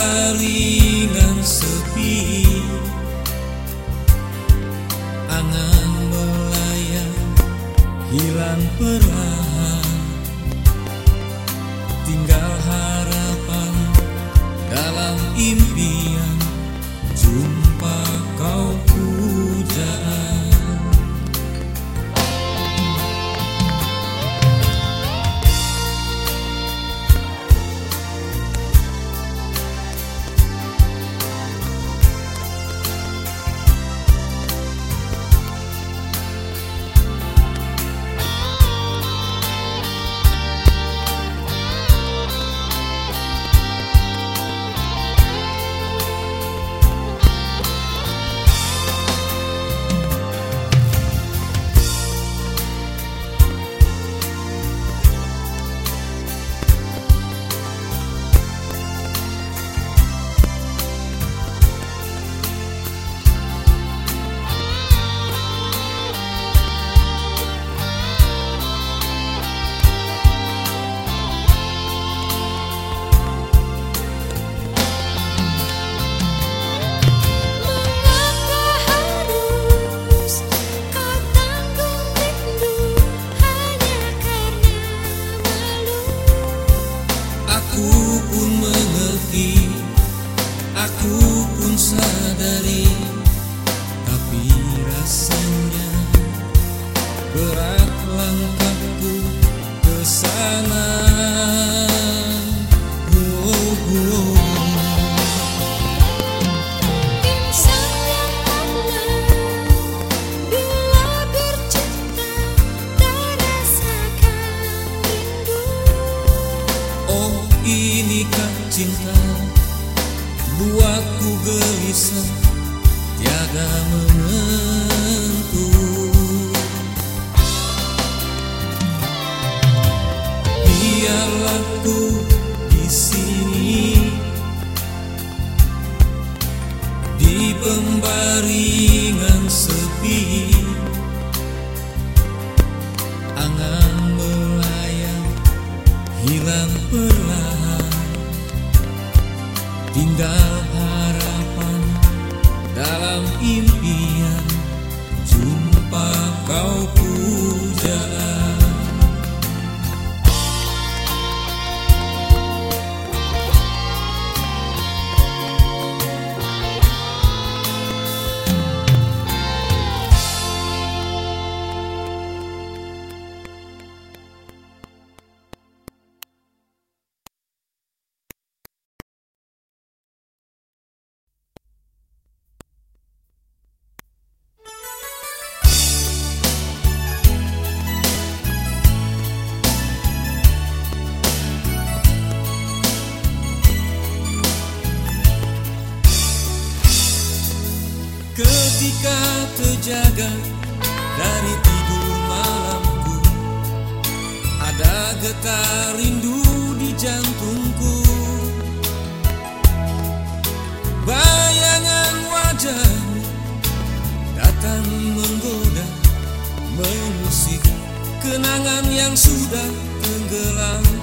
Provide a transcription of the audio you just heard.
pembaringan sepi. Angan melayang hilang perlahan. Tinggal harapan dalam impian Aku pun sadari Tapi rasanya Berat langkahku ke sana Oh, oh. Oh inikah cinta Buatku gelisah Tiada menentu. Biarlah ku di sini Di pembaringan sepi. Angan melayang hilang perlahan Tinggal harapan dalam impian. Jumpa kau Ketika terjaga dari tidur malamku. Ada getar rindu di jantungku. Bayangan wajahmu datang menggoda Mengusik kenangan yang sudah tenggelam